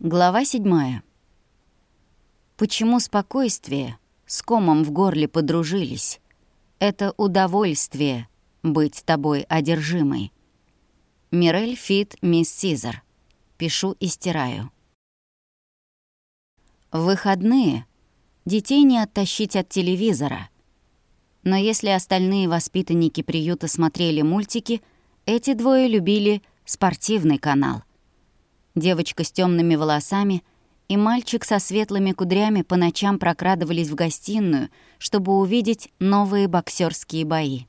Глава седьмая. Почему спокойствие с комом в горле подружились? Это удовольствие быть тобой одержимой. Мирель Фит, мисс Сизер. Пишу и стираю. В выходные детей не оттащить от телевизора. Но если остальные воспитанники приюта смотрели мультики, эти двое любили спортивный канал. Девочка с темными волосами и мальчик со светлыми кудрями по ночам прокрадывались в гостиную, чтобы увидеть новые боксерские бои.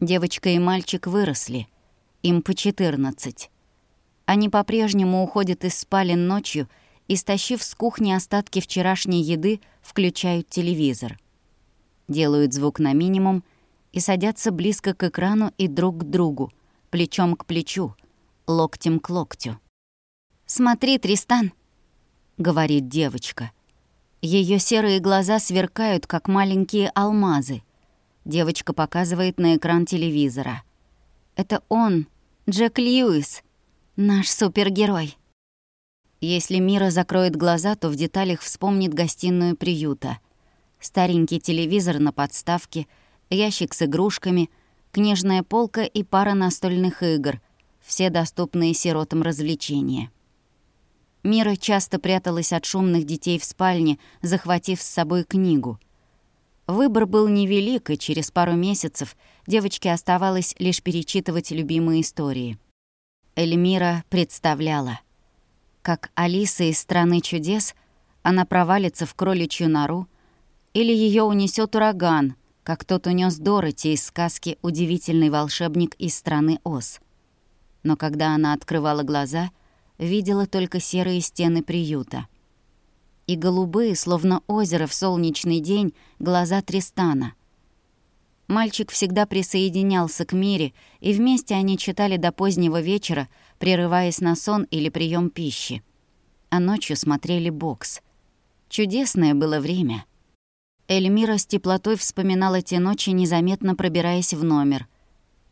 Девочка и мальчик выросли, им по 14. Они по-прежнему уходят из спален ночью и, стащив с кухни остатки вчерашней еды, включают телевизор. Делают звук на минимум и садятся близко к экрану и друг к другу, плечом к плечу, локтем к локтю. «Смотри, Тристан», — говорит девочка. Ее серые глаза сверкают, как маленькие алмазы. Девочка показывает на экран телевизора. Это он, Джек Льюис, наш супергерой. Если Мира закроет глаза, то в деталях вспомнит гостиную приюта. Старенький телевизор на подставке, ящик с игрушками, книжная полка и пара настольных игр, все доступные сиротам развлечения. Мира часто пряталась от шумных детей в спальне, захватив с собой книгу. Выбор был невелик, и через пару месяцев девочке оставалось лишь перечитывать любимые истории. Эльмира представляла, как Алиса из «Страны чудес» она провалится в кроличью нору, или ее унесет ураган, как тот унес Дороти из сказки «Удивительный волшебник из страны Оз». Но когда она открывала глаза — видела только серые стены приюта. И голубые, словно озеро в солнечный день, глаза Тристана. Мальчик всегда присоединялся к Мире, и вместе они читали до позднего вечера, прерываясь на сон или прием пищи. А ночью смотрели бокс. Чудесное было время. Эльмира с теплотой вспоминала те ночи, незаметно пробираясь в номер.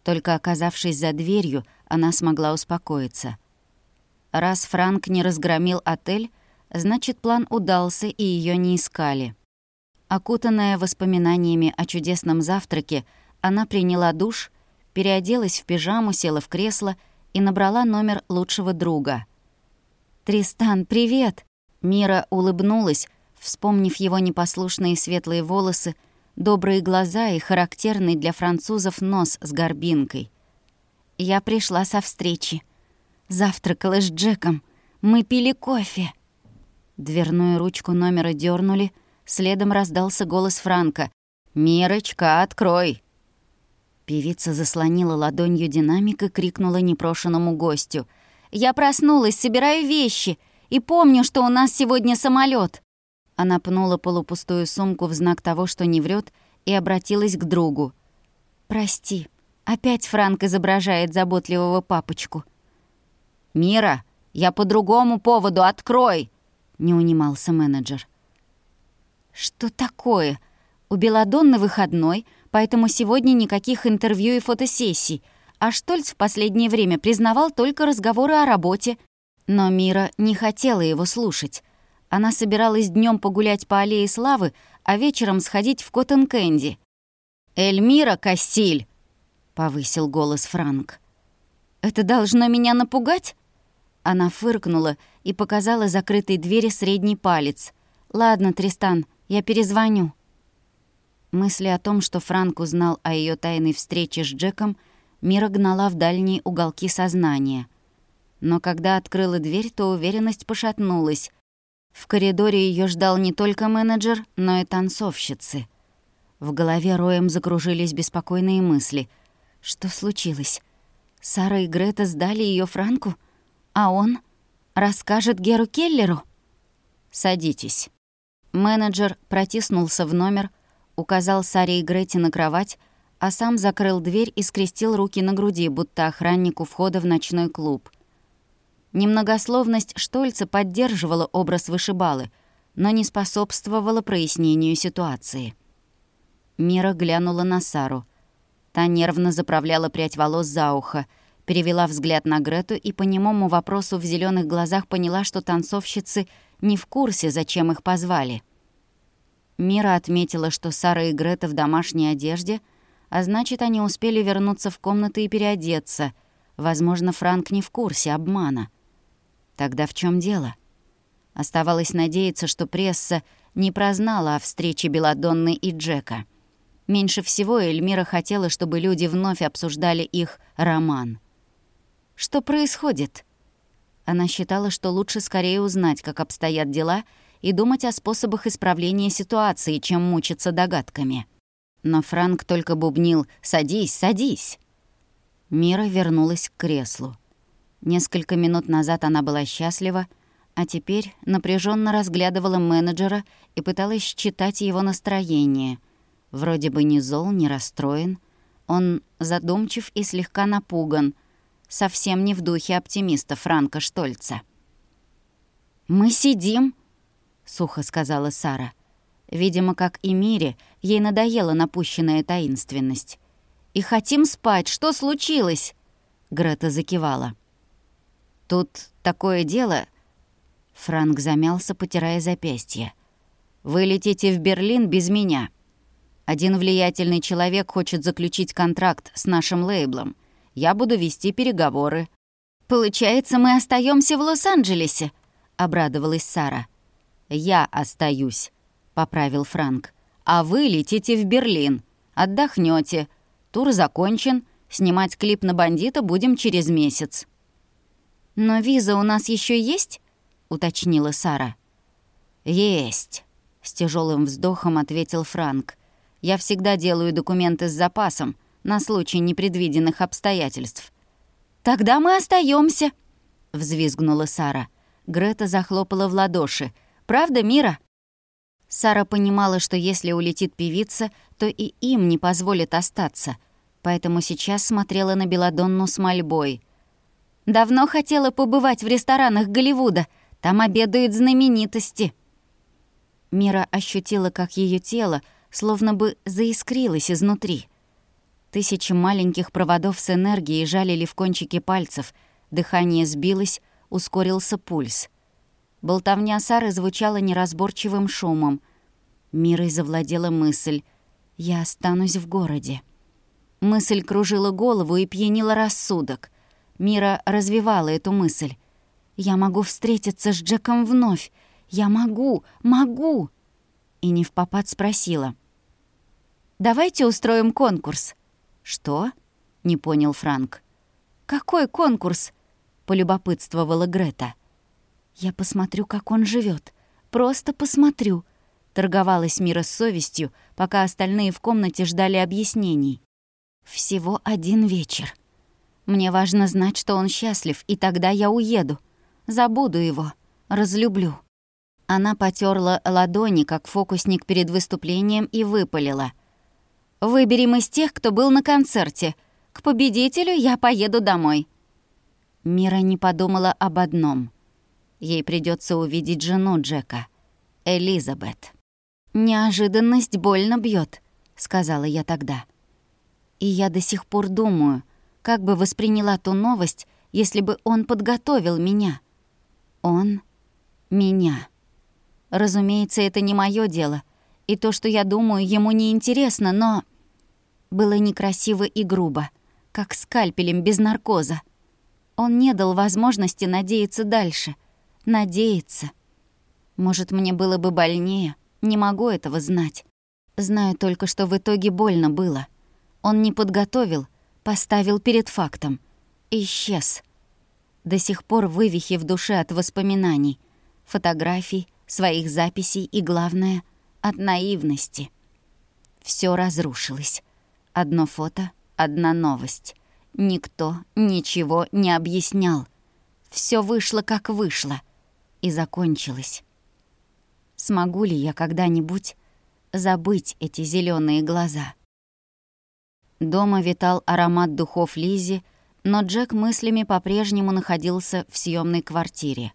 Только оказавшись за дверью, она смогла успокоиться — Раз Франк не разгромил отель, значит, план удался и ее не искали. Окутанная воспоминаниями о чудесном завтраке, она приняла душ, переоделась в пижаму, села в кресло и набрала номер лучшего друга. «Тристан, привет!» Мира улыбнулась, вспомнив его непослушные светлые волосы, добрые глаза и характерный для французов нос с горбинкой. «Я пришла со встречи», Завтракала с Джеком. Мы пили кофе. Дверную ручку номера дернули, следом раздался голос Франка. «Мирочка, открой!» Певица заслонила ладонью динамик и крикнула непрошенному гостю. «Я проснулась, собираю вещи и помню, что у нас сегодня самолет. Она пнула полупустую сумку в знак того, что не врет, и обратилась к другу. «Прости, опять Франк изображает заботливого папочку. «Мира, я по другому поводу, открой!» — не унимался менеджер. «Что такое? У Беладонны выходной, поэтому сегодня никаких интервью и фотосессий, а Штольц в последнее время признавал только разговоры о работе. Но Мира не хотела его слушать. Она собиралась днем погулять по аллее Славы, а вечером сходить в Коттон Кэнди. «Эльмира Кассиль!» — повысил голос Франк. «Это должно меня напугать?» Она фыркнула и показала закрытой двери средний палец. «Ладно, Тристан, я перезвоню». Мысли о том, что Франк узнал о ее тайной встрече с Джеком, Мира гнала в дальние уголки сознания. Но когда открыла дверь, то уверенность пошатнулась. В коридоре ее ждал не только менеджер, но и танцовщицы. В голове роем закружились беспокойные мысли. Что случилось? Сара и Грета сдали ее Франку? А он расскажет Геру Келлеру? Садитесь. Менеджер протиснулся в номер, указал Саре и Грете на кровать, а сам закрыл дверь и скрестил руки на груди, будто охраннику входа в ночной клуб. Немногословность Штольца поддерживала образ вышибалы, но не способствовала прояснению ситуации. Мира глянула на Сару. Та нервно заправляла прядь волос за ухо, Перевела взгляд на Грету и по немому вопросу в зеленых глазах поняла, что танцовщицы не в курсе, зачем их позвали. Мира отметила, что Сара и Грета в домашней одежде, а значит, они успели вернуться в комнаты и переодеться. Возможно, Франк не в курсе обмана. Тогда в чем дело? Оставалось надеяться, что пресса не прознала о встрече Беладонны и Джека. Меньше всего Эльмира хотела, чтобы люди вновь обсуждали их роман. Что происходит? Она считала, что лучше скорее узнать, как обстоят дела, и думать о способах исправления ситуации, чем мучиться догадками. Но Франк только бубнил «Садись, садись!». Мира вернулась к креслу. Несколько минут назад она была счастлива, а теперь напряженно разглядывала менеджера и пыталась читать его настроение. Вроде бы ни зол, ни расстроен. Он задумчив и слегка напуган, совсем не в духе оптимиста Франка Штольца. «Мы сидим», — сухо сказала Сара. Видимо, как и Мире, ей надоела напущенная таинственность. «И хотим спать. Что случилось?» Грета закивала. «Тут такое дело...» Франк замялся, потирая запястье. «Вы летите в Берлин без меня. Один влиятельный человек хочет заключить контракт с нашим лейблом. Я буду вести переговоры». «Получается, мы остаемся в Лос-Анджелесе», — обрадовалась Сара. «Я остаюсь», — поправил Франк. «А вы летите в Берлин. Отдохнете. Тур закончен. Снимать клип на бандита будем через месяц». «Но виза у нас еще есть?» — уточнила Сара. «Есть», — с тяжелым вздохом ответил Франк. «Я всегда делаю документы с запасом, на случай непредвиденных обстоятельств». «Тогда мы остаемся, взвизгнула Сара. Грета захлопала в ладоши. «Правда, Мира?» Сара понимала, что если улетит певица, то и им не позволит остаться, поэтому сейчас смотрела на Беладонну с мольбой. «Давно хотела побывать в ресторанах Голливуда. Там обедают знаменитости». Мира ощутила, как ее тело словно бы заискрилось изнутри. Тысячи маленьких проводов с энергией жалили в кончике пальцев, дыхание сбилось, ускорился пульс. Болтовня Сары звучала неразборчивым шумом. Мирой завладела мысль «Я останусь в городе». Мысль кружила голову и пьянила рассудок. Мира развивала эту мысль. «Я могу встретиться с Джеком вновь. Я могу, могу!» И не в попад спросила. «Давайте устроим конкурс». «Что?» — не понял Франк. «Какой конкурс?» — полюбопытствовала Грета. «Я посмотрю, как он живет. Просто посмотрю», — торговалась Мира с совестью, пока остальные в комнате ждали объяснений. «Всего один вечер. Мне важно знать, что он счастлив, и тогда я уеду. Забуду его, разлюблю». Она потерла ладони, как фокусник перед выступлением, и выпалила. «Выберем из тех, кто был на концерте. К победителю я поеду домой». Мира не подумала об одном. Ей придется увидеть жену Джека, Элизабет. «Неожиданность больно бьет, сказала я тогда. И я до сих пор думаю, как бы восприняла ту новость, если бы он подготовил меня. Он меня. Разумеется, это не мое дело, и то, что я думаю, ему не интересно, но... Было некрасиво и грубо, как скальпелем без наркоза. Он не дал возможности надеяться дальше — надеяться. Может, мне было бы больнее, не могу этого знать. Знаю только, что в итоге больно было. Он не подготовил, поставил перед фактом. Исчез. До сих пор вывихи в душе от воспоминаний, фотографий, своих записей и, главное, от наивности. Все разрушилось. Одно фото, одна новость. Никто ничего не объяснял. Все вышло, как вышло — и закончилось. Смогу ли я когда-нибудь забыть эти зеленые глаза? Дома витал аромат духов Лизи, но Джек мыслями по-прежнему находился в съемной квартире.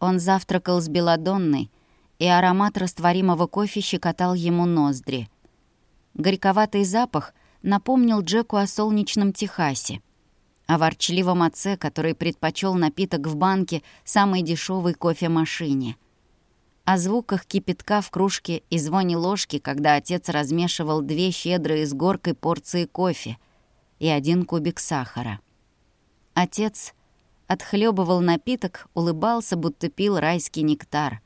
Он завтракал с Беладонной, и аромат растворимого кофе щекотал ему ноздри. Горьковатый запах напомнил Джеку о солнечном Техасе. о ворчливом отце, который предпочел напиток в банке самой дешевой кофемашине, о звуках кипятка в кружке и звоне ложки, когда отец размешивал две щедрые с горкой порции кофе и один кубик сахара. Отец отхлебывал напиток, улыбался, будто пил райский нектар.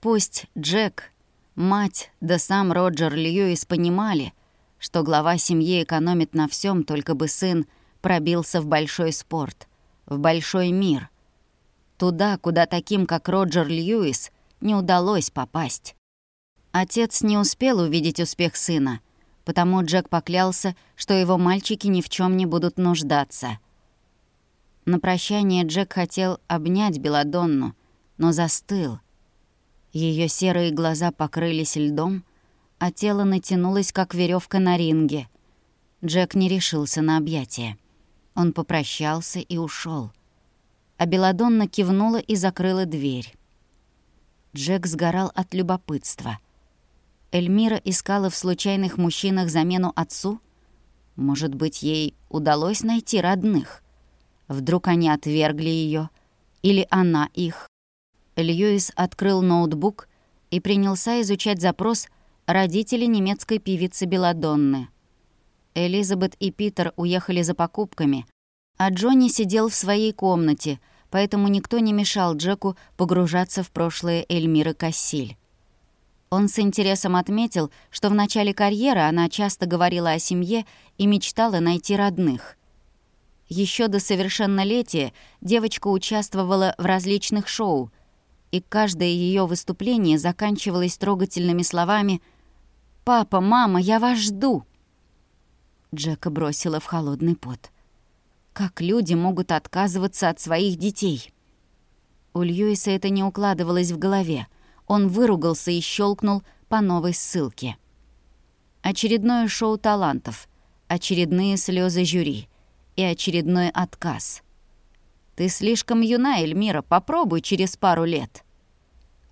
Пусть Джек, мать да сам Роджер Льюис понимали, что глава семьи экономит на всем, только бы сын пробился в большой спорт, в большой мир. Туда, куда таким, как Роджер Льюис, не удалось попасть. Отец не успел увидеть успех сына, потому Джек поклялся, что его мальчики ни в чем не будут нуждаться. На прощание Джек хотел обнять Беладонну, но застыл. Ее серые глаза покрылись льдом, а тело натянулось, как веревка на ринге. Джек не решился на объятие. Он попрощался и ушел. А Беладонна кивнула и закрыла дверь. Джек сгорал от любопытства. Эльмира искала в случайных мужчинах замену отцу? Может быть, ей удалось найти родных? Вдруг они отвергли ее, Или она их? Льюис открыл ноутбук и принялся изучать запрос родителей немецкой певицы Беладонны. Элизабет и Питер уехали за покупками, а Джонни сидел в своей комнате, поэтому никто не мешал Джеку погружаться в прошлое Эльмиры Кассиль. Он с интересом отметил, что в начале карьеры она часто говорила о семье и мечтала найти родных. Еще до совершеннолетия девочка участвовала в различных шоу, и каждое ее выступление заканчивалось трогательными словами «Папа, мама, я вас жду!» Джека бросила в холодный пот. Как люди могут отказываться от своих детей? У Льюиса это не укладывалось в голове. Он выругался и щелкнул по новой ссылке. Очередное шоу талантов, очередные слезы жюри и очередной отказ. «Ты слишком юна, Эльмира, попробуй через пару лет».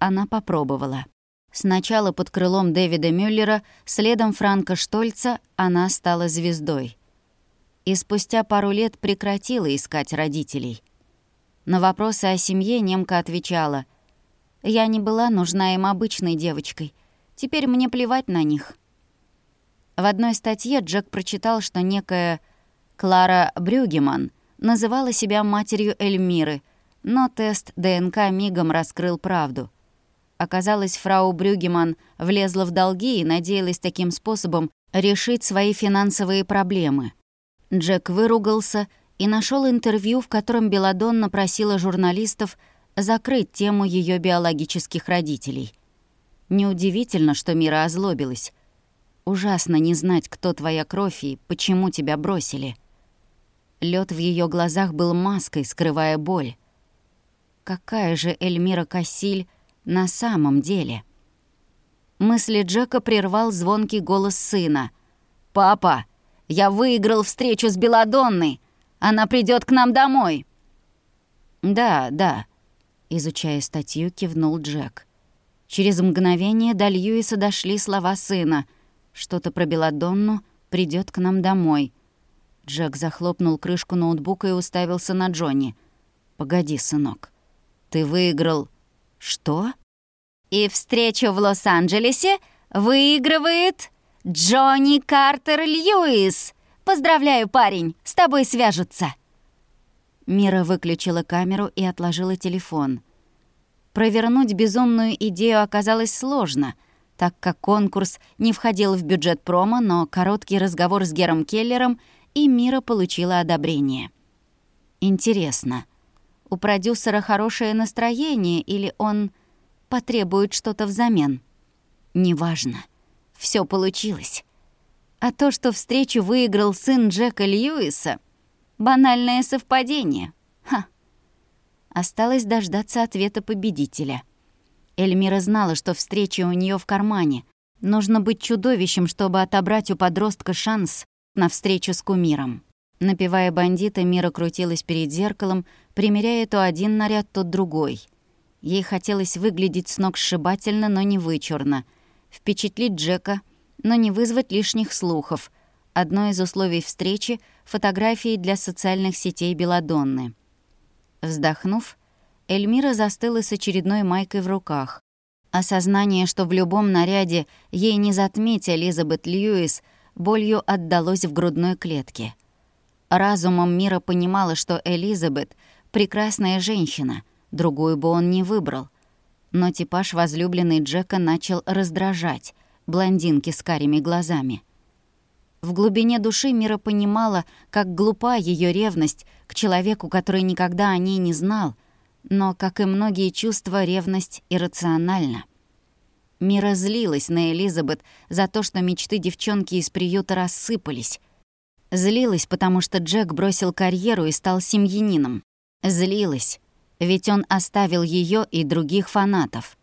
Она попробовала. Сначала под крылом Дэвида Мюллера, следом Франка Штольца она стала звездой. И спустя пару лет прекратила искать родителей. На вопросы о семье немка отвечала, «Я не была нужна им обычной девочкой. Теперь мне плевать на них». В одной статье Джек прочитал, что некая Клара Брюгеман называла себя матерью Эльмиры, но тест ДНК мигом раскрыл правду. Оказалось, фрау Брюгеман влезла в долги и надеялась таким способом решить свои финансовые проблемы. Джек выругался и нашел интервью, в котором Беладонна просила журналистов закрыть тему ее биологических родителей. Неудивительно, что Мира озлобилась. Ужасно не знать, кто твоя кровь и почему тебя бросили. Лед в ее глазах был маской, скрывая боль. Какая же Эльмира Кассиль на самом деле. Мысли Джека прервал звонкий голос сына. «Папа, я выиграл встречу с Беладонной! Она придет к нам домой!» «Да, да», — изучая статью, кивнул Джек. Через мгновение до Льюиса дошли слова сына. «Что-то про Беладонну придет к нам домой». Джек захлопнул крышку ноутбука и уставился на Джонни. «Погоди, сынок. Ты выиграл «Что?» «И встречу в Лос-Анджелесе выигрывает Джонни Картер Льюис. Поздравляю, парень, с тобой свяжутся». Мира выключила камеру и отложила телефон. Провернуть безумную идею оказалось сложно, так как конкурс не входил в бюджет промо, но короткий разговор с Гером Келлером и Мира получила одобрение. Интересно, у продюсера хорошее настроение или он потребует что-то взамен. Неважно. Все получилось. А то, что встречу выиграл сын Джека Льюиса — банальное совпадение. Ха. Осталось дождаться ответа победителя. Эльмира знала, что встреча у нее в кармане. Нужно быть чудовищем, чтобы отобрать у подростка шанс на встречу с кумиром. Напивая бандита, Мира крутилась перед зеркалом, примеряя то один наряд, то другой. Ей хотелось выглядеть сногсшибательно, но не вычурно. Впечатлить Джека, но не вызвать лишних слухов. Одно из условий встречи — фотографии для социальных сетей Беладонны. Вздохнув, Эльмира застыла с очередной майкой в руках. Осознание, что в любом наряде ей не затмить Элизабет Льюис, болью отдалось в грудной клетке. Разумом Мира понимала, что Элизабет — прекрасная женщина, другую бы он не выбрал. Но типаж возлюбленной Джека начал раздражать, блондинки с карими глазами. В глубине души Мира понимала, как глупа ее ревность к человеку, который никогда о ней не знал, но, как и многие чувства, ревность иррациональна. Мира злилась на Элизабет за то, что мечты девчонки из приюта рассыпались. Злилась, потому что Джек бросил карьеру и стал семьянином. Злилась, ведь он оставил ее и других фанатов.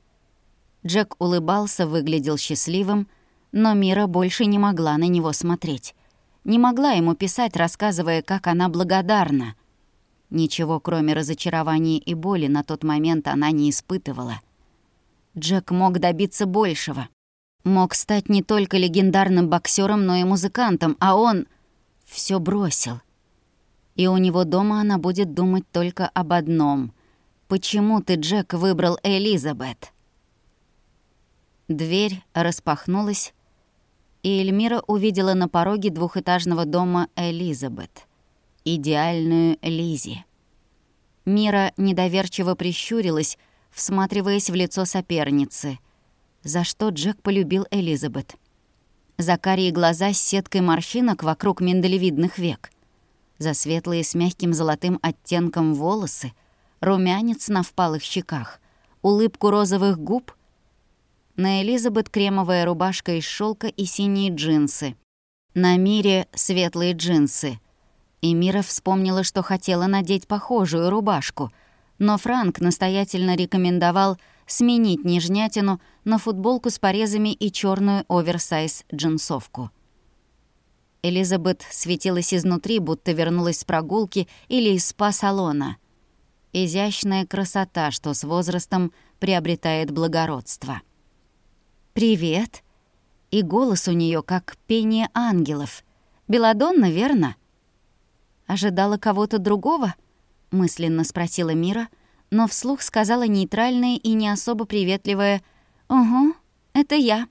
Джек улыбался, выглядел счастливым, но Мира больше не могла на него смотреть. Не могла ему писать, рассказывая, как она благодарна. Ничего, кроме разочарования и боли, на тот момент она не испытывала. Джек мог добиться большего. Мог стать не только легендарным боксером, но и музыкантом, а он все бросил. И у него дома она будет думать только об одном. «Почему ты, Джек, выбрал Элизабет?» Дверь распахнулась, и Эльмира увидела на пороге двухэтажного дома Элизабет, идеальную Лизи. Мира недоверчиво прищурилась, всматриваясь в лицо соперницы. За что Джек полюбил Элизабет? За карие глаза с сеткой морщинок вокруг миндалевидных век. За светлые с мягким золотым оттенком волосы, румянец на впалых щеках, улыбку розовых губ — на Элизабет кремовая рубашка из шелка и синие джинсы. На Мире светлые джинсы. И Мира вспомнила, что хотела надеть похожую рубашку. Но Франк настоятельно рекомендовал сменить нежнятину на футболку с порезами и черную оверсайз джинсовку. Элизабет светилась изнутри, будто вернулась с прогулки или из спа-салона. Изящная красота, что с возрастом приобретает благородство. «Привет». И голос у нее как пение ангелов. «Беладонна, верно?» «Ожидала кого-то другого?» — мысленно спросила Мира, но вслух сказала нейтральное и не особо приветливое «Угу, это я.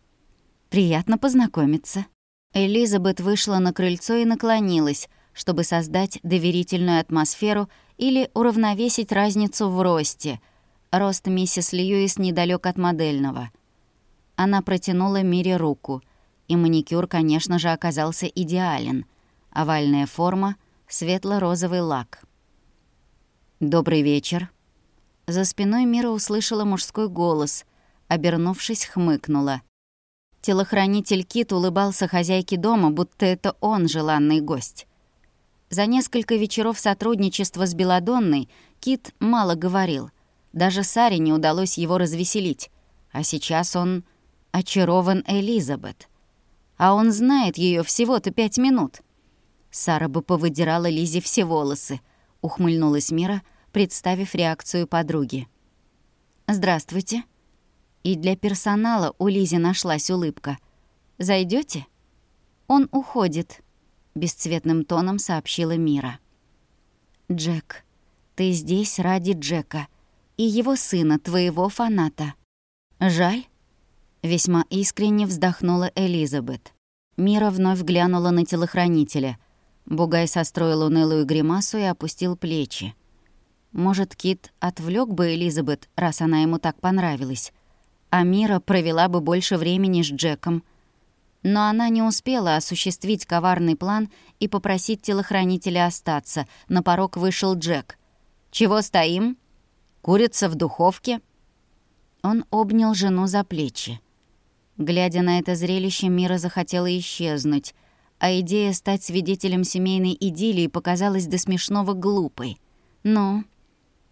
Приятно познакомиться». Элизабет вышла на крыльцо и наклонилась, чтобы создать доверительную атмосферу или уравновесить разницу в росте. Рост миссис Льюис недалек от модельного — она протянула Мире руку, и маникюр, конечно же, оказался идеален. Овальная форма, светло-розовый лак. «Добрый вечер». За спиной Мира услышала мужской голос, обернувшись, хмыкнула. Телохранитель Кит улыбался хозяйке дома, будто это он желанный гость. За несколько вечеров сотрудничества с Беладонной Кит мало говорил. Даже Саре не удалось его развеселить. А сейчас он очарован Элизабет. А он знает ее всего-то пять минут. Сара бы повыдирала Лизе все волосы, ухмыльнулась Мира, представив реакцию подруги. «Здравствуйте». И для персонала у Лизи нашлась улыбка. Зайдете? «Он уходит», — бесцветным тоном сообщила Мира. «Джек, ты здесь ради Джека и его сына, твоего фаната. Жаль, Весьма искренне вздохнула Элизабет. Мира вновь глянула на телохранителя. Бугай состроил унылую гримасу и опустил плечи. Может, Кит отвлек бы Элизабет, раз она ему так понравилась. А Мира провела бы больше времени с Джеком. Но она не успела осуществить коварный план и попросить телохранителя остаться. На порог вышел Джек. «Чего стоим? Курица в духовке?» Он обнял жену за плечи. Глядя на это зрелище, Мира захотела исчезнуть, а идея стать свидетелем семейной идиллии показалась до смешного глупой. Но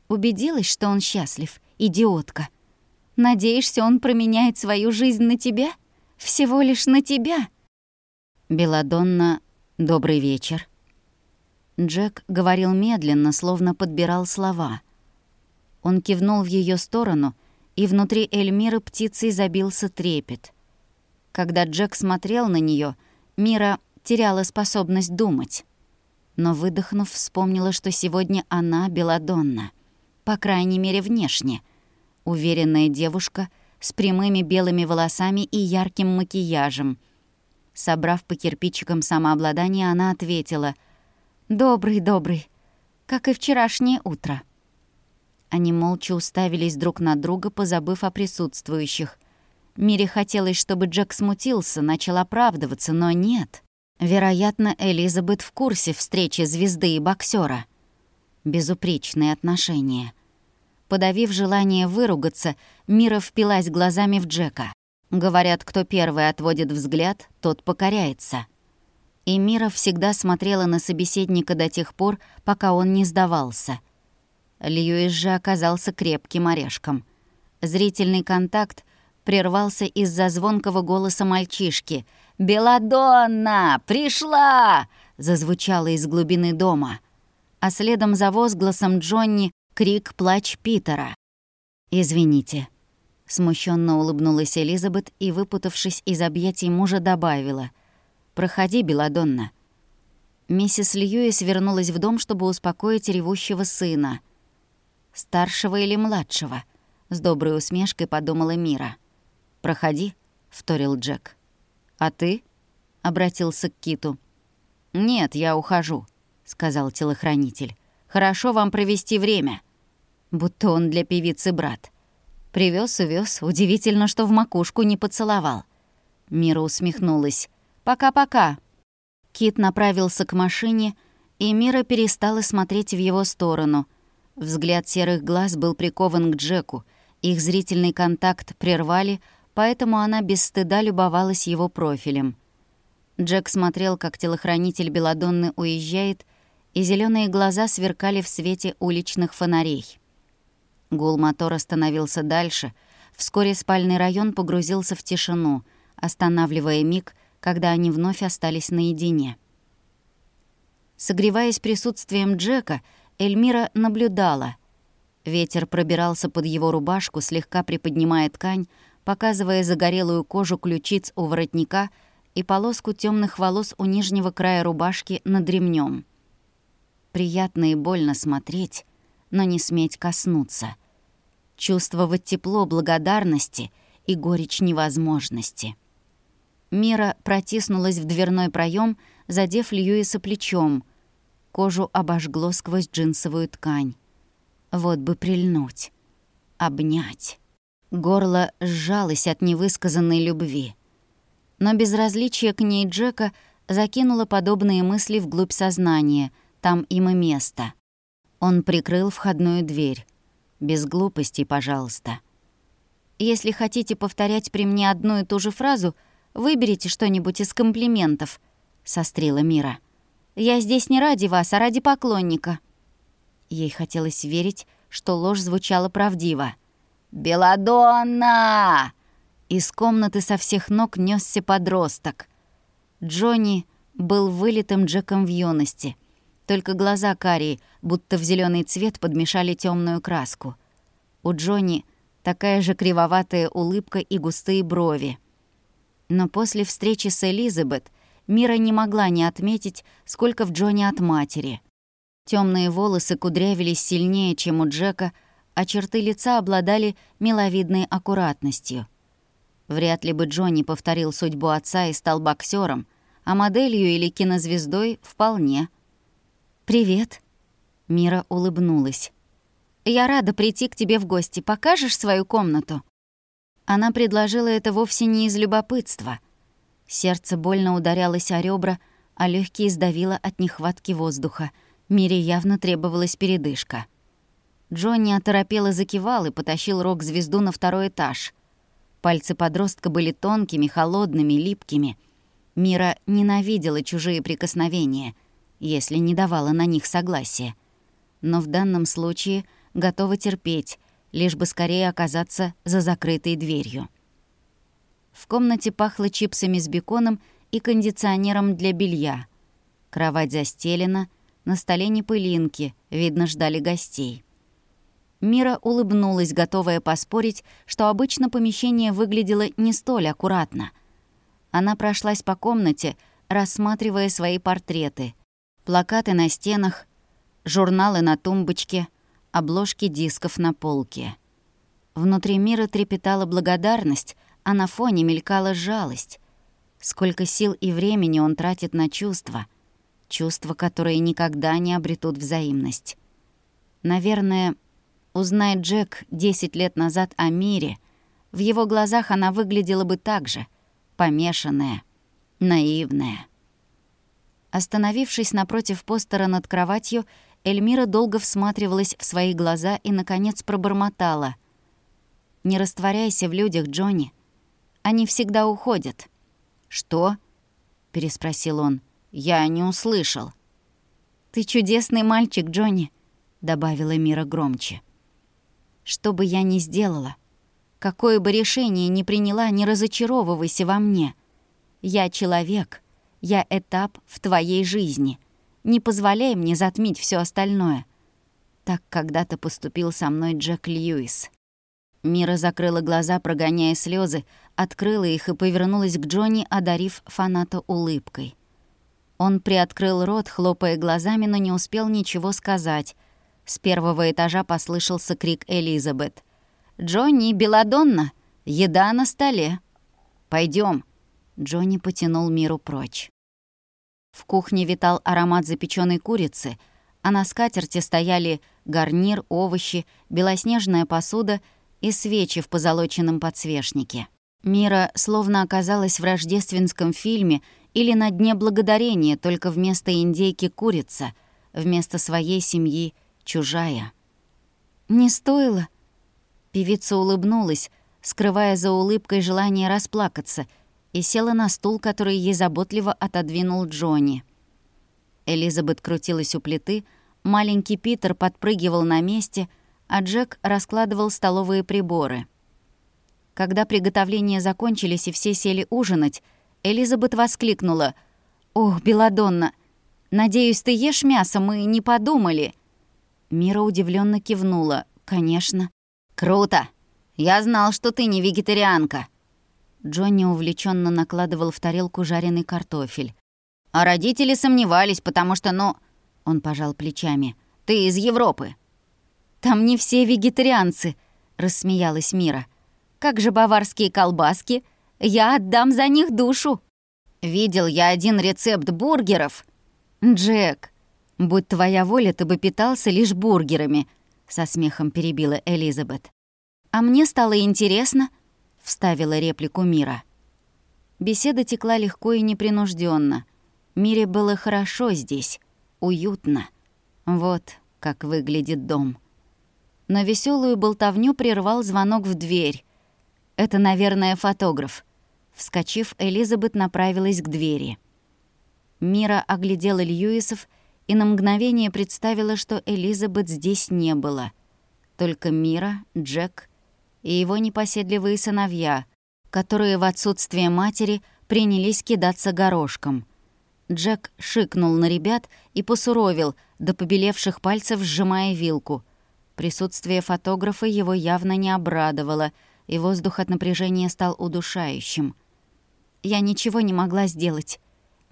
убедилась, что он счастлив, идиотка. Надеешься, он променяет свою жизнь на тебя? Всего лишь на тебя? Беладонна, добрый вечер. Джек говорил медленно, словно подбирал слова. Он кивнул в ее сторону, и внутри Эльмиры птицей забился трепет — когда Джек смотрел на нее, Мира теряла способность думать. Но, выдохнув, вспомнила, что сегодня она Беладонна. По крайней мере, внешне. Уверенная девушка с прямыми белыми волосами и ярким макияжем. Собрав по кирпичикам самообладание, она ответила «Добрый, добрый, как и вчерашнее утро». Они молча уставились друг на друга, позабыв о присутствующих. Мире хотелось, чтобы Джек смутился, начал оправдываться, но нет. Вероятно, Элизабет в курсе встречи звезды и боксера. Безупречные отношения. Подавив желание выругаться, Мира впилась глазами в Джека. Говорят, кто первый отводит взгляд, тот покоряется. И Мира всегда смотрела на собеседника до тех пор, пока он не сдавался — Льюис же оказался крепким орешком. Зрительный контакт прервался из-за звонкого голоса мальчишки. «Беладонна! Пришла!» — зазвучало из глубины дома. А следом за возгласом Джонни крик плач Питера. «Извините». Смущенно улыбнулась Элизабет и, выпутавшись из объятий мужа, добавила. «Проходи, Беладонна». Миссис Льюис вернулась в дом, чтобы успокоить ревущего сына. Старшего или младшего? С доброй усмешкой подумала Мира. «Проходи», — вторил Джек. «А ты?» — обратился к Киту. «Нет, я ухожу», — сказал телохранитель. «Хорошо вам провести время». Будто он для певицы брат. Привез, увез. Удивительно, что в макушку не поцеловал. Мира усмехнулась. «Пока-пока». Кит направился к машине, и Мира перестала смотреть в его сторону — Взгляд серых глаз был прикован к Джеку. Их зрительный контакт прервали, поэтому она без стыда любовалась его профилем. Джек смотрел, как телохранитель Беладонны уезжает, и зеленые глаза сверкали в свете уличных фонарей. Гул мотора становился дальше. Вскоре спальный район погрузился в тишину, останавливая миг, когда они вновь остались наедине. Согреваясь присутствием Джека, Эльмира наблюдала. Ветер пробирался под его рубашку, слегка приподнимая ткань, показывая загорелую кожу ключиц у воротника и полоску темных волос у нижнего края рубашки над ремнем. Приятно и больно смотреть, но не сметь коснуться. Чувствовать тепло благодарности и горечь невозможности. Мира протиснулась в дверной проем, задев Льюиса плечом — Кожу обожгло сквозь джинсовую ткань. Вот бы прильнуть. Обнять. Горло сжалось от невысказанной любви. Но безразличие к ней Джека закинуло подобные мысли вглубь сознания. Там им и место. Он прикрыл входную дверь. Без глупостей, пожалуйста. Если хотите повторять при мне одну и ту же фразу, выберите что-нибудь из комплиментов, сострила Мира. Я здесь не ради вас, а ради поклонника». Ей хотелось верить, что ложь звучала правдиво. «Беладонна!» Из комнаты со всех ног несся подросток. Джонни был вылитым Джеком в юности. Только глаза карие, будто в зеленый цвет подмешали темную краску. У Джонни такая же кривоватая улыбка и густые брови. Но после встречи с Элизабет Мира не могла не отметить, сколько в Джоне от матери. Темные волосы кудрявились сильнее, чем у Джека, а черты лица обладали миловидной аккуратностью. Вряд ли бы Джонни повторил судьбу отца и стал боксером, а моделью или кинозвездой — вполне. «Привет», — Мира улыбнулась. «Я рада прийти к тебе в гости. Покажешь свою комнату?» Она предложила это вовсе не из любопытства — Сердце больно ударялось о ребра, а легкие сдавило от нехватки воздуха. Мире явно требовалась передышка. Джонни оторопело закивал и потащил рок-звезду на второй этаж. Пальцы подростка были тонкими, холодными, липкими. Мира ненавидела чужие прикосновения, если не давала на них согласия. Но в данном случае готова терпеть, лишь бы скорее оказаться за закрытой дверью. В комнате пахло чипсами с беконом и кондиционером для белья. Кровать застелена, на столе не пылинки, видно, ждали гостей. Мира улыбнулась, готовая поспорить, что обычно помещение выглядело не столь аккуратно. Она прошлась по комнате, рассматривая свои портреты. Плакаты на стенах, журналы на тумбочке, обложки дисков на полке. Внутри мира трепетала благодарность, а на фоне мелькала жалость. Сколько сил и времени он тратит на чувства. Чувства, которые никогда не обретут взаимность. Наверное, узнает Джек 10 лет назад о мире, в его глазах она выглядела бы так же, помешанная, наивная. Остановившись напротив постера над кроватью, Эльмира долго всматривалась в свои глаза и, наконец, пробормотала. «Не растворяйся в людях, Джонни. Они всегда уходят». «Что?» — переспросил он. «Я не услышал». «Ты чудесный мальчик, Джонни», — добавила Мира громче. «Что бы я ни сделала, какое бы решение ни приняла, не разочаровывайся во мне. Я человек, я этап в твоей жизни. Не позволяй мне затмить все остальное». Так когда-то поступил со мной Джек Льюис. Мира закрыла глаза, прогоняя слезы, открыла их и повернулась к Джонни, одарив фаната улыбкой. Он приоткрыл рот, хлопая глазами, но не успел ничего сказать. С первого этажа послышался крик Элизабет. «Джонни, Беладонна! Еда на столе!» Пойдем. Джонни потянул Миру прочь. В кухне витал аромат запеченной курицы, а на скатерти стояли гарнир, овощи, белоснежная посуда и свечи в позолоченном подсвечнике. Мира словно оказалась в рождественском фильме или на дне благодарения, только вместо индейки курица, вместо своей семьи чужая. «Не стоило?» Певица улыбнулась, скрывая за улыбкой желание расплакаться, и села на стул, который ей заботливо отодвинул Джонни. Элизабет крутилась у плиты, маленький Питер подпрыгивал на месте, а Джек раскладывал столовые приборы — когда приготовления закончились и все сели ужинать, Элизабет воскликнула. «Ох, Беладонна, надеюсь, ты ешь мясо, мы не подумали». Мира удивленно кивнула. «Конечно». «Круто! Я знал, что ты не вегетарианка». Джонни увлеченно накладывал в тарелку жареный картофель. «А родители сомневались, потому что, ну...» Он пожал плечами. «Ты из Европы». «Там не все вегетарианцы», — рассмеялась Мира. Как же баварские колбаски? Я отдам за них душу. Видел я один рецепт бургеров. Джек, будь твоя воля, ты бы питался лишь бургерами, со смехом перебила Элизабет. А мне стало интересно, вставила реплику Мира. Беседа текла легко и непринужденно. Мире было хорошо здесь, уютно. Вот как выглядит дом. Но веселую болтовню прервал звонок в дверь. Это, наверное, фотограф. Вскочив, Элизабет направилась к двери. Мира оглядела Льюисов и на мгновение представила, что Элизабет здесь не было. Только Мира, Джек и его непоседливые сыновья, которые в отсутствие матери принялись кидаться горошком. Джек шикнул на ребят и посуровил, до побелевших пальцев сжимая вилку. Присутствие фотографа его явно не обрадовало — и воздух от напряжения стал удушающим. Я ничего не могла сделать.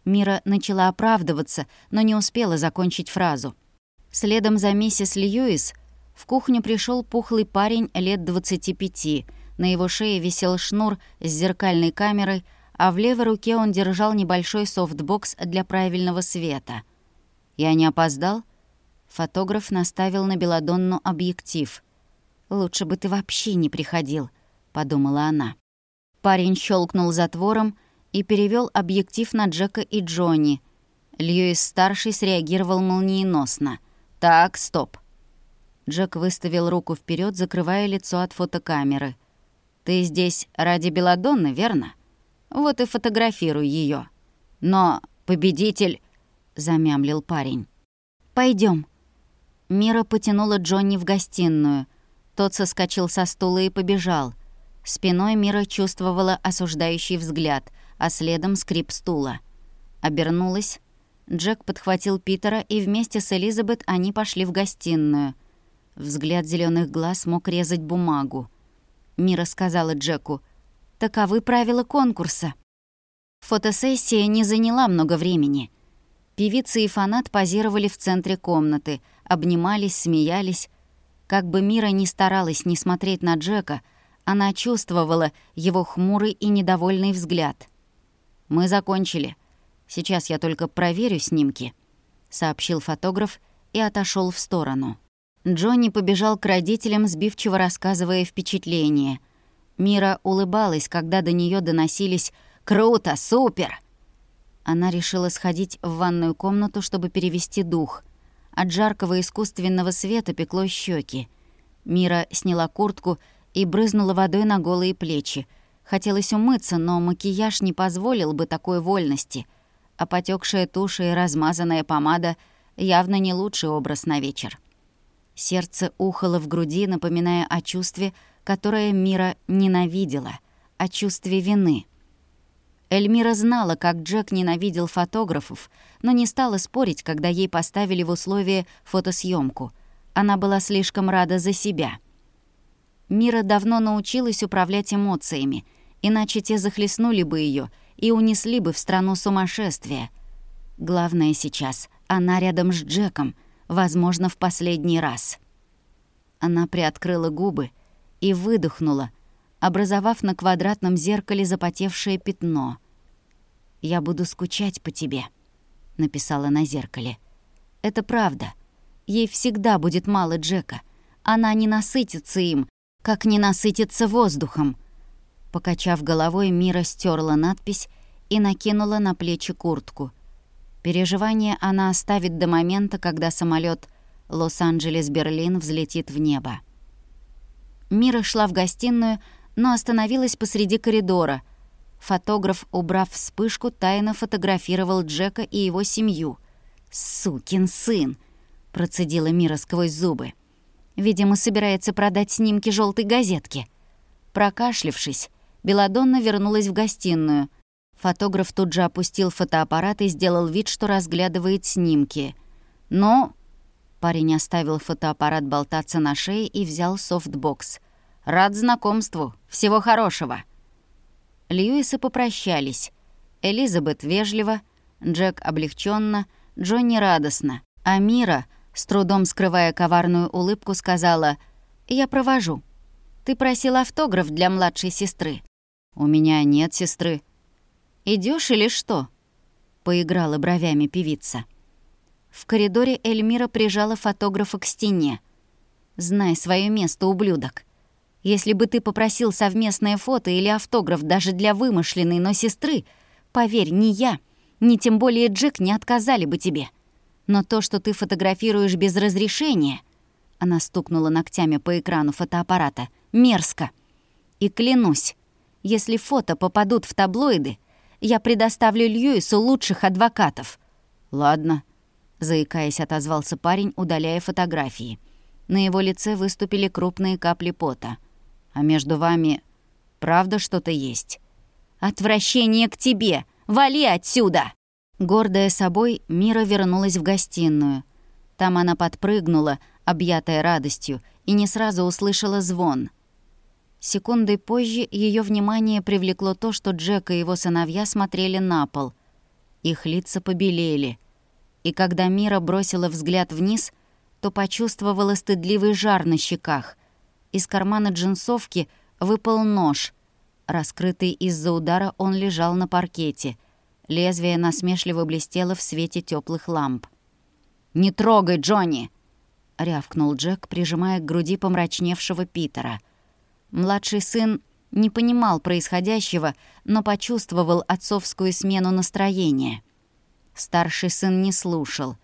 Мира начала оправдываться, но не успела закончить фразу. Следом за миссис Льюис в кухню пришел пухлый парень лет 25. На его шее висел шнур с зеркальной камерой, а в левой руке он держал небольшой софтбокс для правильного света. «Я не опоздал?» Фотограф наставил на Беладонну объектив. «Лучше бы ты вообще не приходил подумала она. Парень щелкнул затвором и перевел объектив на Джека и Джонни. Льюис-старший среагировал молниеносно. «Так, стоп». Джек выставил руку вперед, закрывая лицо от фотокамеры. «Ты здесь ради Беладонны, верно? Вот и фотографируй ее. Но победитель...» — замямлил парень. Пойдем. Мира потянула Джонни в гостиную. Тот соскочил со стула и побежал — Спиной Мира чувствовала осуждающий взгляд, а следом скрип стула. Обернулась. Джек подхватил Питера, и вместе с Элизабет они пошли в гостиную. Взгляд зеленых глаз мог резать бумагу. Мира сказала Джеку, «Таковы правила конкурса». Фотосессия не заняла много времени. Певица и фанат позировали в центре комнаты, обнимались, смеялись. Как бы Мира ни старалась не смотреть на Джека, она чувствовала его хмурый и недовольный взгляд. «Мы закончили. Сейчас я только проверю снимки», — сообщил фотограф и отошел в сторону. Джонни побежал к родителям, сбивчиво рассказывая впечатление. Мира улыбалась, когда до нее доносились «Круто! Супер!». Она решила сходить в ванную комнату, чтобы перевести дух. От жаркого искусственного света пекло щеки. Мира сняла куртку и брызнула водой на голые плечи. Хотелось умыться, но макияж не позволил бы такой вольности, а потекшая тушь и размазанная помада явно не лучший образ на вечер. Сердце ухало в груди, напоминая о чувстве, которое Мира ненавидела, о чувстве вины. Эльмира знала, как Джек ненавидел фотографов, но не стала спорить, когда ей поставили в условие фотосъемку. Она была слишком рада за себя. Мира давно научилась управлять эмоциями, иначе те захлестнули бы ее и унесли бы в страну сумасшествия. Главное сейчас — она рядом с Джеком — возможно, в последний раз. Она приоткрыла губы и выдохнула, образовав на квадратном зеркале запотевшее пятно. «Я буду скучать по тебе», — написала на зеркале. «Это правда. Ей всегда будет мало Джека. Она не насытится им, как не насытится воздухом». Покачав головой, Мира стерла надпись и накинула на плечи куртку. Переживания она оставит до момента, когда самолет Лос-Анджелес-Берлин взлетит в небо. Мира шла в гостиную, но остановилась посреди коридора. Фотограф, убрав вспышку, тайно фотографировал Джека и его семью. «Сукин сын!» — процедила Мира сквозь зубы. «Видимо, собирается продать снимки желтой газетке». Прокашлившись, Беладонна вернулась в гостиную. Фотограф тут же опустил фотоаппарат и сделал вид, что разглядывает снимки. Но парень оставил фотоаппарат болтаться на шее и взял софтбокс. «Рад знакомству. Всего хорошего». Льюисы попрощались. Элизабет вежливо, Джек облегченно, Джонни радостно. А Мира, с трудом скрывая коварную улыбку, сказала «Я провожу. Ты просил автограф для младшей сестры». «У меня нет сестры», Идешь или что?» — поиграла бровями певица. В коридоре Эльмира прижала фотографа к стене. «Знай свое место, ублюдок. Если бы ты попросил совместное фото или автограф даже для вымышленной, но сестры, поверь, ни я, ни тем более Джек не отказали бы тебе. Но то, что ты фотографируешь без разрешения...» Она стукнула ногтями по экрану фотоаппарата. «Мерзко. И клянусь, если фото попадут в таблоиды, я предоставлю Льюису лучших адвокатов». «Ладно», — заикаясь, отозвался парень, удаляя фотографии. На его лице выступили крупные капли пота. «А между вами правда что-то есть?» «Отвращение к тебе! Вали отсюда!» Гордая собой, Мира вернулась в гостиную. Там она подпрыгнула, объятая радостью, и не сразу услышала звон. Секундой позже ее внимание привлекло то, что Джек и его сыновья смотрели на пол. Их лица побелели. И когда Мира бросила взгляд вниз, то почувствовала стыдливый жар на щеках. Из кармана джинсовки выпал нож. Раскрытый из-за удара он лежал на паркете. Лезвие насмешливо блестело в свете теплых ламп. «Не трогай, Джонни!» — рявкнул Джек, прижимая к груди помрачневшего Питера — Младший сын не понимал происходящего, но почувствовал отцовскую смену настроения. Старший сын не слушал.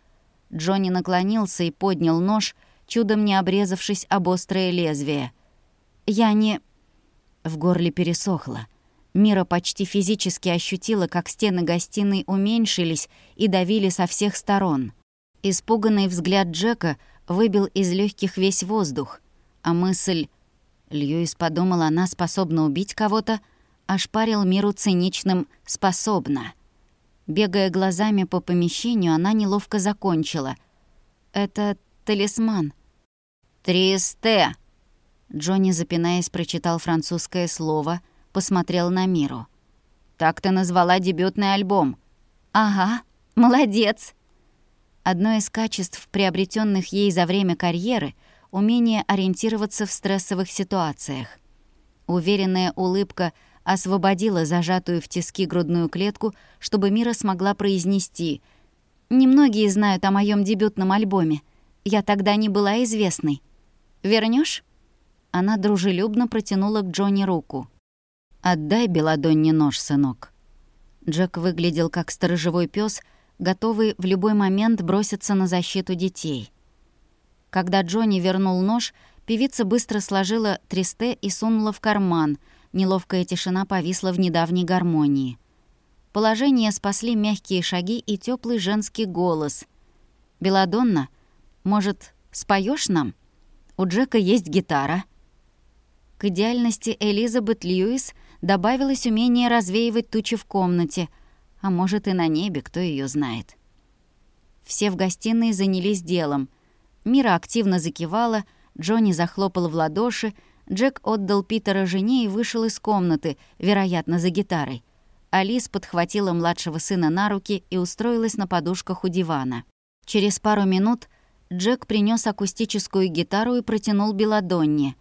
Джонни наклонился и поднял нож, чудом не обрезавшись об острое лезвие. «Я не...» В горле пересохло. Мира почти физически ощутила, как стены гостиной уменьшились и давили со всех сторон. Испуганный взгляд Джека выбил из легких весь воздух, а мысль Льюис подумал, она способна убить кого-то, ошпарил миру циничным «способна». Бегая глазами по помещению, она неловко закончила. «Это талисман». «Тристе!» Джонни, запинаясь, прочитал французское слово, посмотрел на миру. Так ты назвала дебютный альбом. Ага, молодец. Одно из качеств, приобретенных ей за время карьеры, умение ориентироваться в стрессовых ситуациях. Уверенная улыбка освободила зажатую в тиски грудную клетку, чтобы Мира смогла произнести «Немногие знают о моем дебютном альбоме. Я тогда не была известной. Вернешь? Она дружелюбно протянула к Джонни руку. «Отдай Беладонне нож, сынок». Джек выглядел как сторожевой пес, готовый в любой момент броситься на защиту детей. Когда Джонни вернул нож, певица быстро сложила тристе и сунула в карман. Неловкая тишина повисла в недавней гармонии. Положение спасли мягкие шаги и теплый женский голос. «Беладонна, может, споешь нам? У Джека есть гитара». К идеальности Элизабет Льюис добавилось умение развеивать тучи в комнате, а может и на небе, кто ее знает. Все в гостиной занялись делом. Мира активно закивала, Джонни захлопал в ладоши, Джек отдал Питера жене и вышел из комнаты, вероятно, за гитарой. Алис подхватила младшего сына на руки и устроилась на подушках у дивана. Через пару минут Джек принес акустическую гитару и протянул Беладонне.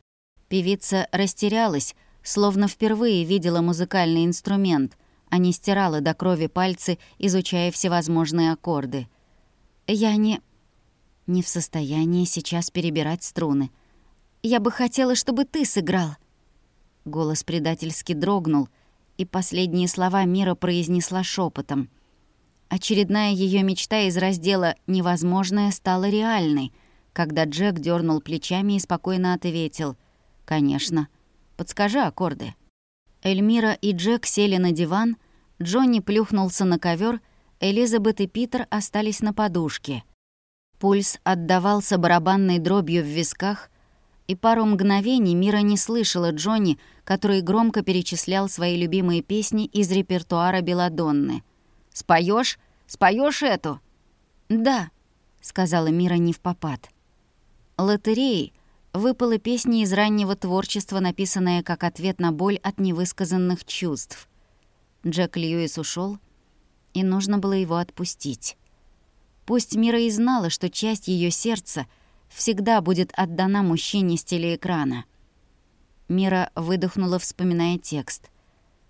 Певица растерялась, словно впервые видела музыкальный инструмент, а не стирала до крови пальцы, изучая всевозможные аккорды. «Я не... не в состоянии сейчас перебирать струны. Я бы хотела, чтобы ты сыграл». Голос предательски дрогнул, и последние слова Мира произнесла шепотом — Очередная ее мечта из раздела «Невозможное» стала реальной, когда Джек дернул плечами и спокойно ответил «Конечно. Подскажи аккорды». Эльмира и Джек сели на диван, Джонни плюхнулся на ковер, Элизабет и Питер остались на подушке. Пульс отдавался барабанной дробью в висках, и пару мгновений Мира не слышала Джонни, который громко перечислял свои любимые песни из репертуара Беладонны — Споешь? Споешь эту?» «Да», — сказала Мира не в попад. Лотереи выпала песня из раннего творчества, написанная как ответ на боль от невысказанных чувств. Джек Льюис ушел, и нужно было его отпустить. Пусть Мира и знала, что часть ее сердца всегда будет отдана мужчине с телеэкрана. Мира выдохнула, вспоминая текст.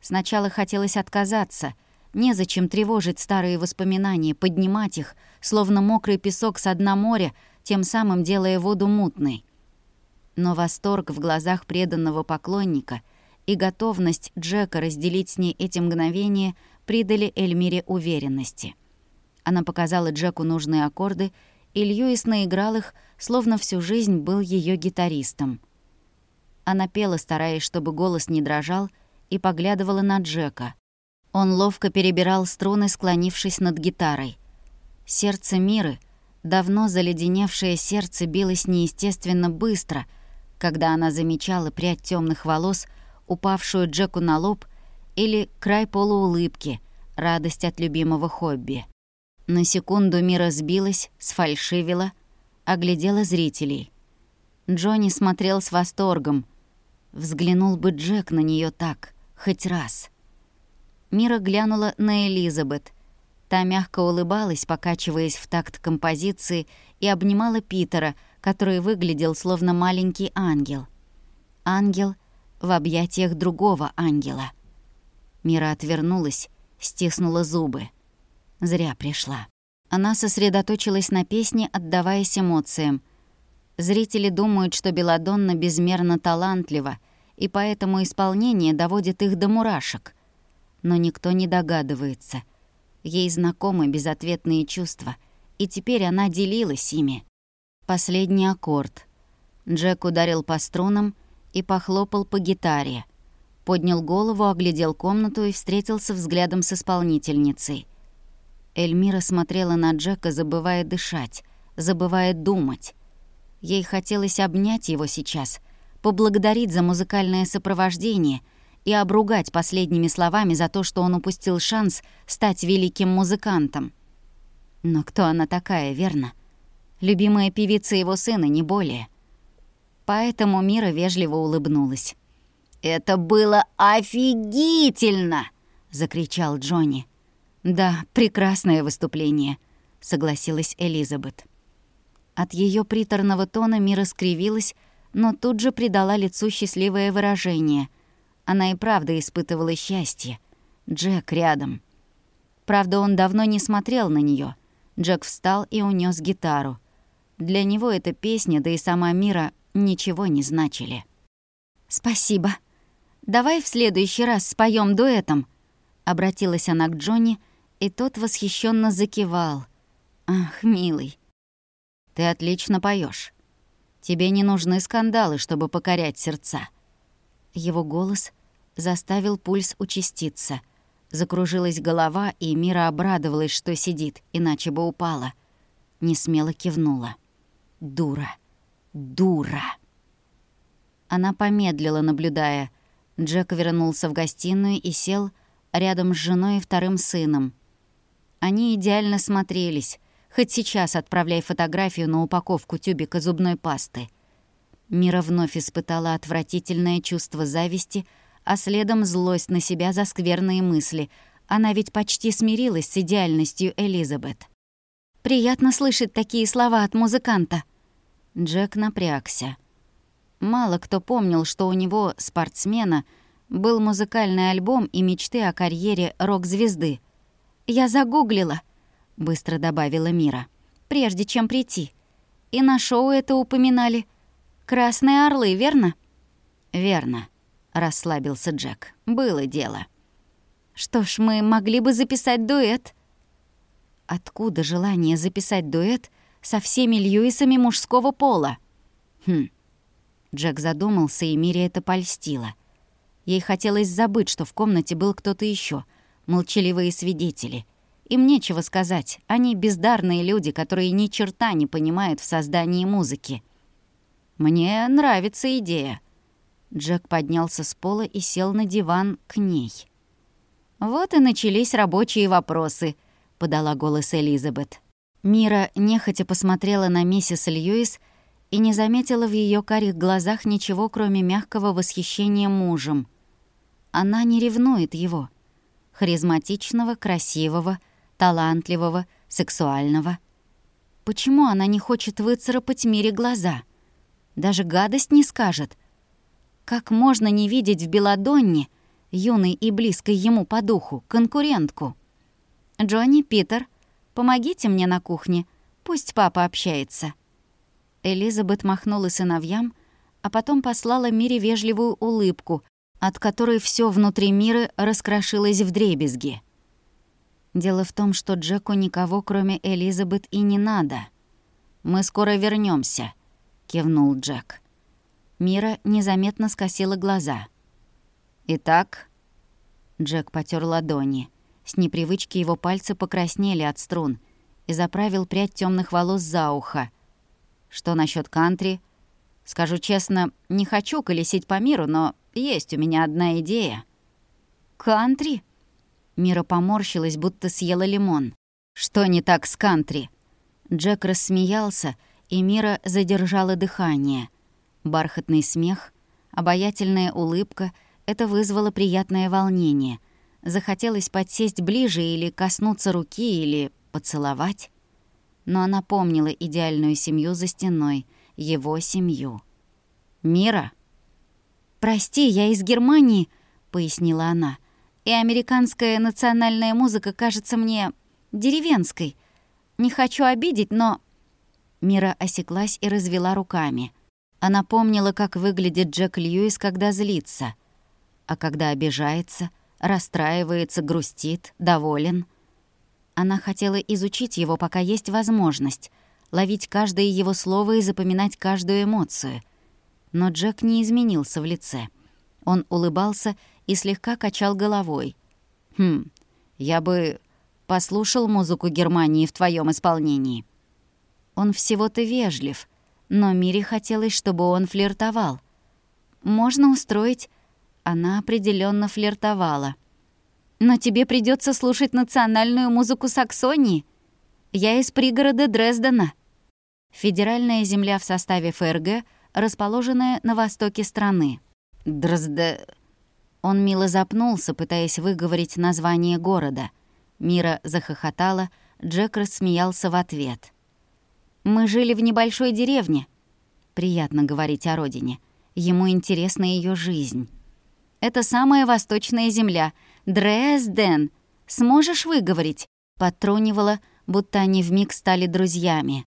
Сначала хотелось отказаться — Незачем тревожить старые воспоминания, поднимать их, словно мокрый песок с дна моря, тем самым делая воду мутной. Но восторг в глазах преданного поклонника и готовность Джека разделить с ней эти мгновения придали Эльмире уверенности. Она показала Джеку нужные аккорды, и Льюис наиграл их, словно всю жизнь был ее гитаристом. Она пела, стараясь, чтобы голос не дрожал, и поглядывала на Джека — он ловко перебирал струны, склонившись над гитарой. Сердце Миры, давно заледеневшее сердце, билось неестественно быстро, когда она замечала прядь темных волос, упавшую Джеку на лоб, или край полуулыбки, радость от любимого хобби. На секунду Мира сбилась, сфальшивила, оглядела зрителей. Джонни смотрел с восторгом. Взглянул бы Джек на нее так, хоть раз — Мира глянула на Элизабет. Та мягко улыбалась, покачиваясь в такт композиции, и обнимала Питера, который выглядел словно маленький ангел. Ангел в объятиях другого ангела. Мира отвернулась, стиснула зубы. Зря пришла. Она сосредоточилась на песне, отдаваясь эмоциям. Зрители думают, что Беладонна безмерно талантлива, и поэтому исполнение доводит их до мурашек — но никто не догадывается. Ей знакомы безответные чувства, и теперь она делилась ими. Последний аккорд. Джек ударил по струнам и похлопал по гитаре. Поднял голову, оглядел комнату и встретился взглядом с исполнительницей. Эльмира смотрела на Джека, забывая дышать, забывая думать. Ей хотелось обнять его сейчас, поблагодарить за музыкальное сопровождение — и обругать последними словами за то, что он упустил шанс стать великим музыкантом. Но кто она такая, верно? Любимая певица его сына, не более. Поэтому Мира вежливо улыбнулась. «Это было офигительно!» —— закричал Джонни. «Да, прекрасное выступление», — согласилась Элизабет. От ее приторного тона Мира скривилась, но тут же придала лицу счастливое выражение. Она и правда испытывала счастье. Джек рядом. Правда, он давно не смотрел на нее. Джек встал и унес гитару. Для него эта песня, да и сама Мира ничего не значили. «Спасибо. Давай в следующий раз споем дуэтом», — обратилась она к Джонни, и тот восхищенно закивал. «Ах, милый, ты отлично поешь. Тебе не нужны скандалы, чтобы покорять сердца». Его голос заставил пульс участиться. Закружилась голова, и Мира обрадовалась, что сидит, иначе бы упала. Не смело кивнула. «Дура! Дура!» Она помедлила, наблюдая. Джек вернулся в гостиную и сел рядом с женой и вторым сыном. Они идеально смотрелись, хоть сейчас отправляй фотографию на упаковку тюбика зубной пасты. Мира вновь испытала отвратительное чувство зависти, а следом злость на себя за скверные мысли. Она ведь почти смирилась с идеальностью Элизабет. «Приятно слышать такие слова от музыканта». Джек напрягся. Мало кто помнил, что у него, спортсмена, был музыкальный альбом и мечты о карьере рок-звезды. «Я загуглила», — быстро добавила Мира, «прежде чем прийти. И на шоу это упоминали. Красные орлы, верно?» «Верно», — расслабился Джек. «Было дело». «Что ж, мы могли бы записать дуэт». Откуда желание записать дуэт со всеми Льюисами мужского пола? Хм, Джек задумался, и Мире это польстило. Ей хотелось забыть, что в комнате был кто-то еще, молчаливые свидетели. Им нечего сказать, они бездарные люди, которые ни черта не понимают в создании музыки. «Мне нравится идея». Джек поднялся с пола и сел на диван к ней. «Вот и начались рабочие вопросы», — подала голос Элизабет. Мира нехотя посмотрела на миссис Льюис и не заметила в ее карих глазах ничего, кроме мягкого восхищения мужем. Она не ревнует его. Харизматичного, красивого, талантливого, сексуального. Почему она не хочет выцарапать Мире глаза? Даже гадость не скажет. Как можно не видеть в Беладонне, юной и близкой ему по духу, конкурентку? «Джонни, Питер, помогите мне на кухне, пусть папа общается». Элизабет махнула сыновьям, а потом послала Мире вежливую улыбку, от которой все внутри мира раскрошилось в дребезги. Дело в том, что Джеку никого, кроме Элизабет, и не надо. «Мы скоро вернемся, кивнул Джек. Мира незаметно скосила глаза. «Итак...» Джек потер ладони. С непривычки его пальцы покраснели от струн и заправил прядь темных волос за ухо — что насчет кантри? Скажу честно, не хочу колесить по миру, но есть у меня одна идея. Кантри? Мира поморщилась, будто съела лимон. Что не так с кантри? Джек рассмеялся, и Мира задержала дыхание. Бархатный смех, обаятельная улыбка — это вызвало приятное волнение. Захотелось подсесть ближе или коснуться руки, или поцеловать но она помнила идеальную семью за стеной, его семью. «Мира?» «Прости, я из Германии», — пояснила она. «И американская национальная музыка кажется мне деревенской. Не хочу обидеть, но...» Мира осеклась и развела руками. Она помнила, как выглядит Джек Льюис, когда злится. А когда обижается, расстраивается, грустит, доволен — она хотела изучить его, пока есть возможность, ловить каждое его слово и запоминать каждую эмоцию. Но Джек не изменился в лице. Он улыбался и слегка качал головой. «Хм, я бы послушал музыку Германии в твоем исполнении». Он всего-то вежлив, но Мире хотелось, чтобы он флиртовал. «Можно устроить...» Она определенно флиртовала. Но тебе придется слушать национальную музыку Саксонии. Я из пригорода Дрездена. Федеральная земля в составе ФРГ, расположенная на востоке страны. Дрезде... Он мило запнулся, пытаясь выговорить название города. Мира захохотала, Джек рассмеялся в ответ. «Мы жили в небольшой деревне. Приятно говорить о родине. Ему интересна ее жизнь. Это самая восточная земля. Дрезден. Сможешь выговорить?» Подтрунивала, будто они вмиг стали друзьями.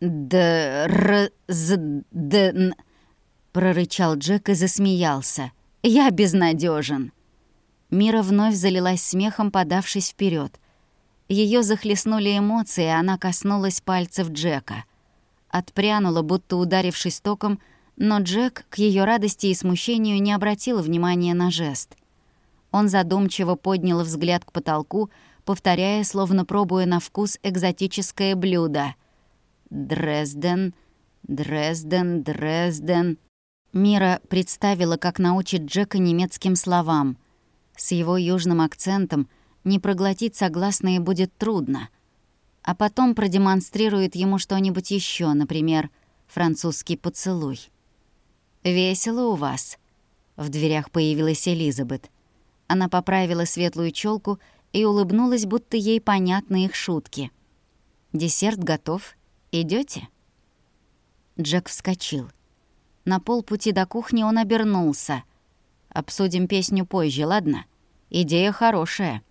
«Др-з-ден...» прорычал Джек и засмеялся. «Я безнадежен. Мира вновь залилась смехом, подавшись вперед. Ее захлестнули эмоции, и она коснулась пальцев Джека. Отпрянула, будто ударившись током, но Джек, к ее радости и смущению, не обратил внимания на жест. Он задумчиво поднял взгляд к потолку, повторяя, словно пробуя на вкус экзотическое блюдо. «Дрезден, Дрезден, Дрезден». Мира представила, как научит Джека немецким словам. С его южным акцентом не проглотить согласные будет трудно. А потом продемонстрирует ему что-нибудь еще, например, французский поцелуй. «Весело у вас». В дверях появилась Элизабет. Она поправила светлую челку и улыбнулась, будто ей понятны их шутки. «Десерт готов. Идете? Джек вскочил. На полпути до кухни он обернулся. «Обсудим песню позже, ладно? Идея хорошая».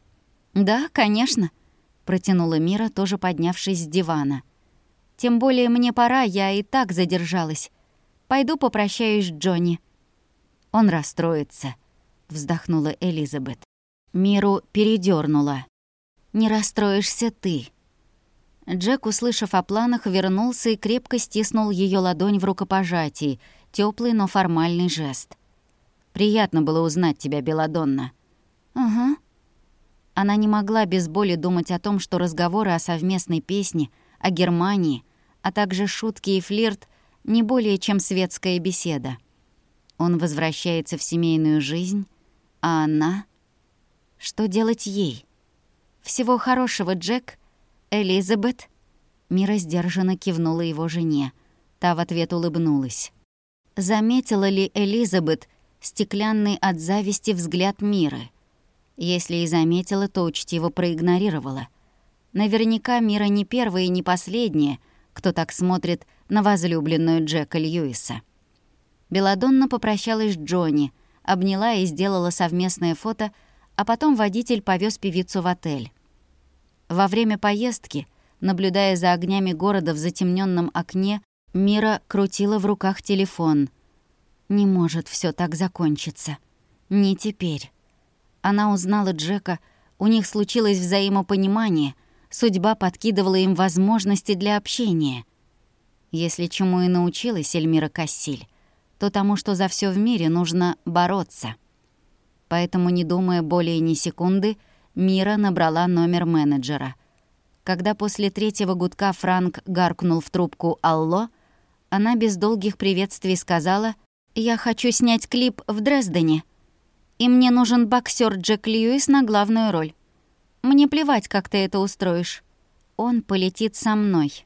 «Да, конечно», — протянула Мира, тоже поднявшись с дивана. «Тем более мне пора, я и так задержалась. Пойду попрощаюсь с Джонни». «Он расстроится», — вздохнула Элизабет. Миру передернула. «Не расстроишься ты». Джек, услышав о планах, вернулся и крепко стиснул ее ладонь в рукопожатии — Теплый, но формальный жест. «Приятно было узнать тебя, Беладонна». «Ага». Она не могла без боли думать о том, что разговоры о совместной песне, о Германии, а также шутки и флирт не более чем светская беседа. Он возвращается в семейную жизнь, а она... Что делать ей? «Всего хорошего, Джек. Элизабет». Мира сдержанно кивнула его жене. Та в ответ улыбнулась. Заметила ли Элизабет стеклянный от зависти взгляд Миры? Если и заметила, то учтиво проигнорировала. Наверняка Мира не первая и не последняя, кто так смотрит на возлюбленную Джека Льюиса. Беладонна попрощалась с Джонни, обняла и сделала совместное фото, а потом водитель повез певицу в отель. Во время поездки, наблюдая за огнями города в затемненном окне, Мира крутила в руках телефон. Не может все так закончиться. Не теперь. Она узнала Джека, у них случилось взаимопонимание, судьба подкидывала им возможности для общения. Если чему и научилась Эльмира Кассиль, то тому, что за все в мире нужно бороться. Поэтому, не думая более ни секунды, Мира набрала номер менеджера. Когда после третьего гудка Франк гаркнул в трубку «Алло», она без долгих приветствий сказала, «Я хочу снять клип в Дрездене, и мне нужен боксер Джек Льюис на главную роль. Мне плевать, как ты это устроишь. Он полетит со мной».